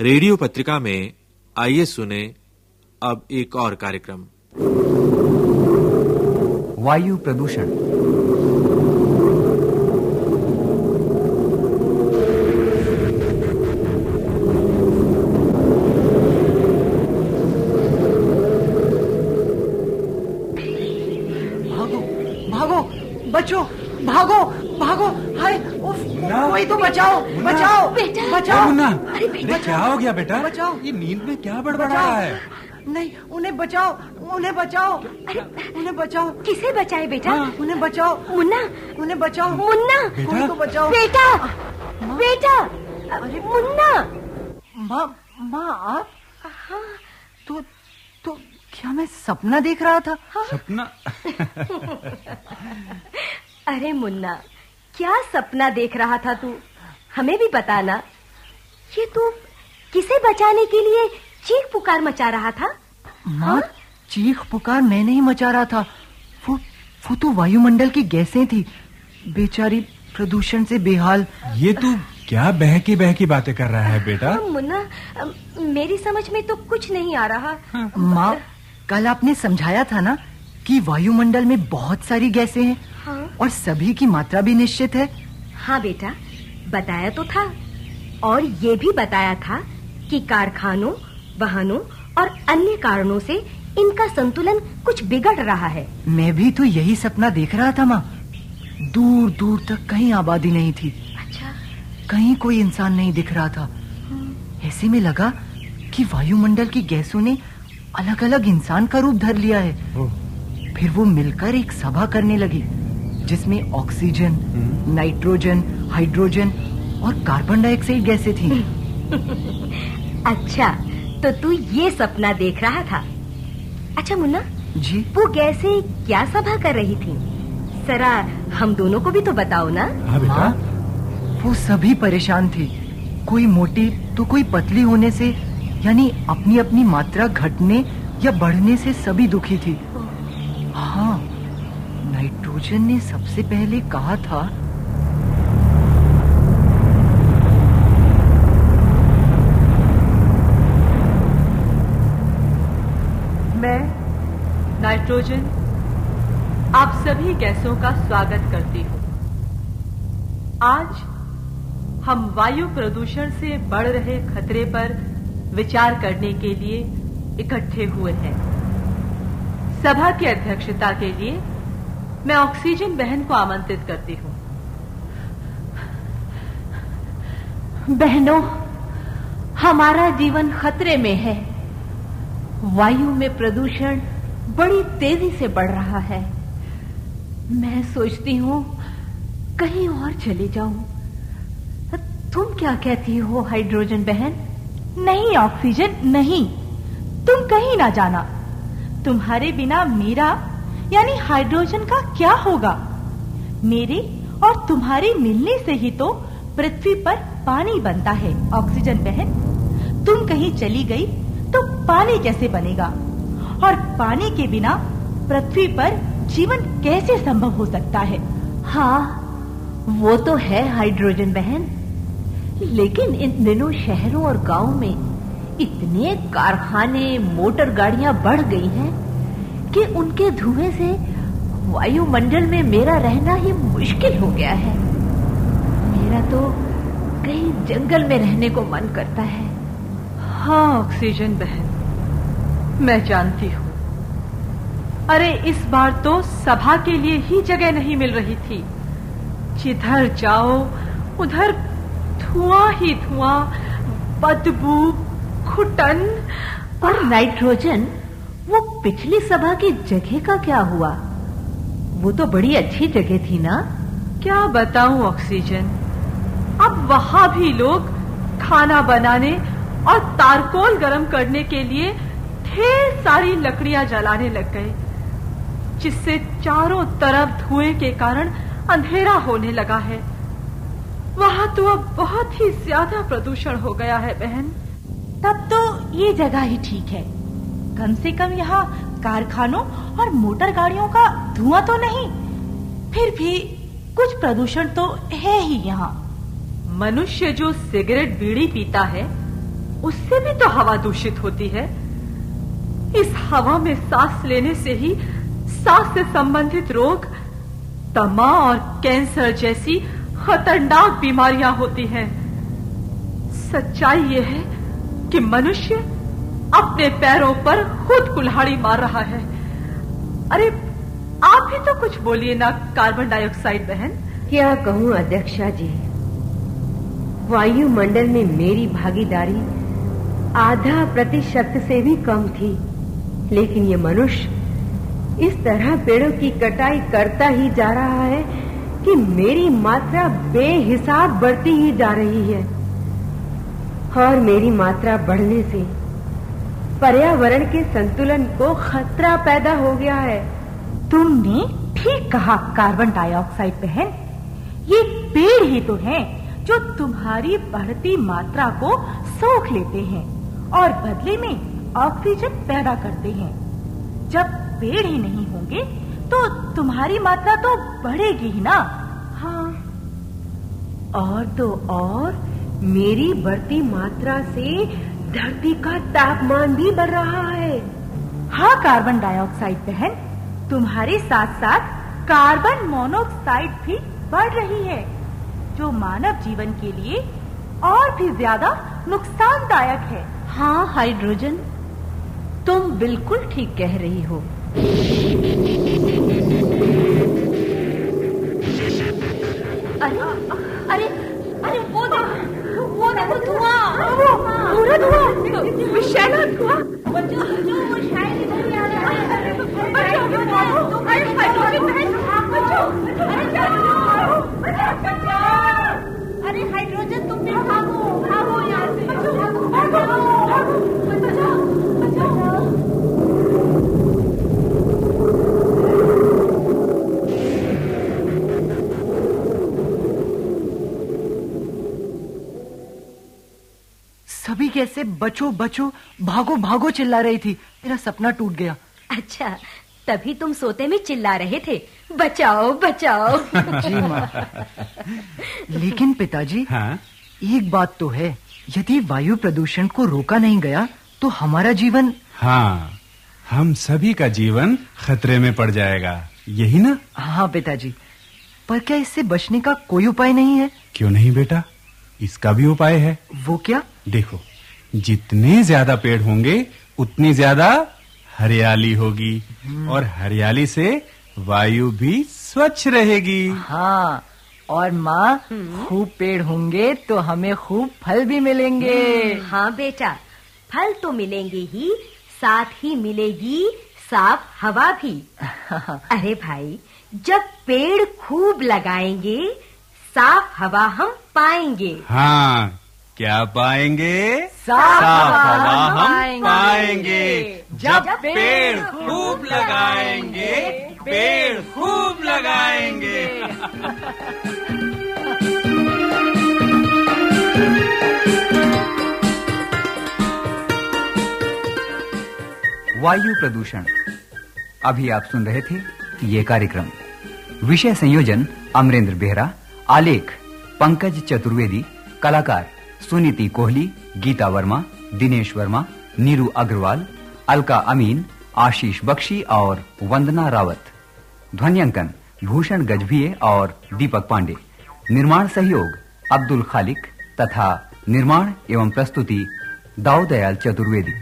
Radio पत्रिका में आइए सुने अब एक और कार्यक्रम। वायु प्रदूषण। भागो भागो बचो भागो भागो। उफ कोई तो बचाओ बचाओ बेटा। बचाओ। मुन्ना अरे बेटा। क्या हो गया बेटा? बचाओ। ये नींद में क्या बड़बड़ा रहा है? नहीं उन्हें बचाओ उन्हें बचाओ। उन्हें बचाओ। किसे बचाए बेटा? हाँ। उन्हें बचाओ। मुन्ना। उन्हें बचाओ। मुन्ना। कोई तो बचाओ। बेटा। बेटा। अरे मुन्ना। माँ माँ आप? तो तो क्या मैं सपना देख रहा था? सपना? अरे मुन्ना क्या सपना देख रहा था तू? हमें भी बताना। ये तू किसे बचाने के लिए चीख पुकार मचा रहा था? माँ चीख पुकार मैं नहीं मचा रहा था। वो वो तो वायुमंडल की गैसें थी। बेचारी प्रदूषण से बेहाल। ये तू क्या बहकी बहकी बातें कर रहा है बेटा? हाँ, मुन्ना मेरी समझ में तो कुछ नहीं आ रहा। माँ कल आपने समझाया था ना कि वायुमंडल में बहुत सारी गैसें हैं। हाँ। और सभी की मात्रा भी निश्चित है। हाँ बेटा बताया तो था। और ये भी बताया था कि कारखानों वाहनों और अन्य कारणों से इनका संतुलन कुछ बिगड़ रहा है। मैं भी तो यही सपना देख रहा था माँ। दूर दूर तक कहीं आबादी नहीं थी। अच्छा। कहीं कोई इंसान नहीं दिख रहा था। ऐसे में लगा कि वायुमंडल की गैसों ने अलग अलग इंसान का रूप धर लिया है। फिर वो मिलकर एक सभा करने लगी। जिसमें ऑक्सीजन नाइट्रोजन हाइड्रोजन और कार्बन डाइऑक्साइड गैसें थी। अच्छा तो तू ये सपना देख रहा था। अच्छा मुन्ना जी। वो कैसे क्या सभा कर रही थी? जरा हम दोनों को भी तो बताओ ना। हाँ बेटा। वो सभी परेशान थे। कोई मोटी तो कोई पतली होने से यानी अपनी अपनी मात्रा घटने या बढ़ने से सभी दुखी थी। हाँ नाइट्रोजन ने सबसे पहले कहा था, मैं नाइट्रोजन, आप सभी गैसों का स्वागत करती हूँ। आज हम वायु प्रदूषण से बढ़ रहे खतरे पर विचार करने के लिए इकट्ठे हुए हैं। सभा की अध्यक्षता के लिए मैं ऑक्सीजन बहन को आमंत्रित करती हूँ। बहनों, हमारा जीवन खतरे में है। वायु में प्रदूषण बड़ी तेज़ी से बढ़ रहा है। मैं सोचती हूँ, कहीं और चली जाऊँ। तुम क्या कहती हो, हाइड्रोजन बहन? नहीं, ऑक्सीजन नहीं। तुम कहीं ना जाना। तुम्हारे बिना मेरा यानी हाइड्रोजन का क्या होगा? मेरे और तुम्हारे मिलने से ही तो पृथ्वी पर पानी बनता है। ऑक्सीजन बहन, तुम कहीं चली गई तो पानी कैसे बनेगा? और पानी के बिना पृथ्वी पर जीवन कैसे संभव हो सकता है? हाँ वो तो है हाइड्रोजन बहन। लेकिन इन दिनों शहरों और गाँवों में इतने कारखाने, मोटर गाड़ियाँ बढ़ गई हैं कि उनके धुएँ से वायुमंडल में मेरा रहना ही मुश्किल हो गया है। मेरा तो कहीं जंगल में रहने को मन करता है। हाँ ऑक्सीजन बहन मैं जानती हूँ। अरे इस बार तो सभा के लिए ही जगह नहीं मिल रही थी। जिधर जाओ उधर धुआँ ही धुआँ बदबू घुटन और नाइट्रोजन वो पिछली सभा की जगह का क्या हुआ? वो तो बड़ी अच्छी जगह थी ना? क्या बताऊँ ऑक्सीजन? अब वहाँ भी लोग खाना बनाने और तारकोल गरम करने के लिए ढेर सारी लकड़ियाँ जलाने लग गए जिससे चारों तरफ़ धुएँ के कारण अंधेरा होने लगा है। वहाँ तो अब बहुत ही ज़्यादा प्रदूषण हो गया है बहन। तब तो ये जगह ही ठीक है। कम से कम यहाँ कारखानों और मोटर गाड़ियों का धुआँ तो नहीं, फिर भी कुछ प्रदूषण तो है ही यहाँ। मनुष्य जो सिगरेट बीड़ी पीता है, उससे भी तो हवा दूषित होती है। इस हवा में सांस लेने से ही सांस से संबंधित रोग तमा और कैंसर जैसी खतरनाक बीमारियाँ होती हैं। सच्चाई यह है कि मनुष्य अपने पैरों पर खुद कुल्हाड़ी मार रहा है। अरे, आप ही तो कुछ बोलिए ना, कार्बन डाइऑक्साइड बहन। क्या कहूँ अध्यक्षा जी? वायुमंडल में मेरी भागीदारी आधा प्रतिशत से भी कम थी। लेकिन ये मनुष्य इस तरह पेड़ों की कटाई करता ही जा रहा है कि मेरी मात्रा बेहिसाब बढ़ती ही जा रही है। और मेरी मात्रा बढ़ने से पर्यावरण के संतुलन को खतरा पैदा हो गया है। तुमने ठीक कहा, कार्बन डाइऑक्साइड बहन। ये पेड़ ही तो हैं जो तुम्हारी बढ़ती मात्रा को सोख लेते हैं और बदले में ऑक्सीजन पैदा करते हैं। जब पेड़ ही नहीं होंगे तो तुम्हारी मात्रा तो बढ़ेगी ही ना। हाँ। और तो और, मेरी बढ़ती मात्रा से धरती का तापमान भी बढ़ रहा है। हाँ कार्बन डाइऑक्साइड बहन, तुम्हारे साथ साथ कार्बन मोनोऑक्साइड भी बढ़ रही है, जो मानव जीवन के लिए और भी ज़्यादा नुकसानदायक है। हाँ हाइड्रोजन तुम बिल्कुल ठीक कह रही हो। कैसे बचो बचो भागो भागो चिल्ला रही थी। मेरा सपना टूट गया। अच्छा तभी तुम सोते में चिल्ला रहे थे। बचाओ बचाओ। जी माँ। लेकिन पिताजी हाँ? एक बात तो है यदि वायु प्रदूषण को रोका नहीं गया तो हमारा जीवन हाँ हम सभी का जीवन खतरे में पड़ जाएगा। यही ना? हाँ पिताजी पर क्या इससे बचने का कोई उपाय नहीं है? क्यों नहीं बेटा? इसका भी उपाय है। वो क्या? देखो जितने ज़्यादा पेड़ होंगे उतनी ज़्यादा हरियाली होगी। और हरियाली से वायु भी स्वच्छ रहेगी। हाँ और माँ खूब पेड़ होंगे तो हमें खूब फल भी मिलेंगे। हाँ बेटा फल तो मिलेंगे ही साथ ही मिलेगी साफ़ हवा भी। अरे भाई जब पेड़ खूब लगाएँगे साफ़ हवा हम पाएँगे। हाँ क्या पाएँगे? साफ़ हवा हम पाएँगे। जब पेड़ खूब लगाएँगे पेड़ खूब लगाएँगे। वायु प्रदूषण। अभी आप सुन रहे थे ये कार्यक्रम। विषय संयोजन अमरेंद्र बेहरा आलेख पंकज चतुर्वेदी कलाकार सुनीति कोहली, गीता वर्मा, दिनेश वर्मा, नीरू अग्रवाल, अलका अमीन, आशीष बख्शी और वंदना रावत। ध्वनियांकन, भूषण गजभिये और दीपक पांडे। निर्माण सहयोग, अब्दुल खालिक तथा निर्माण एवं प्रस्तुति, दाऊदयाल चतुर्वेदी।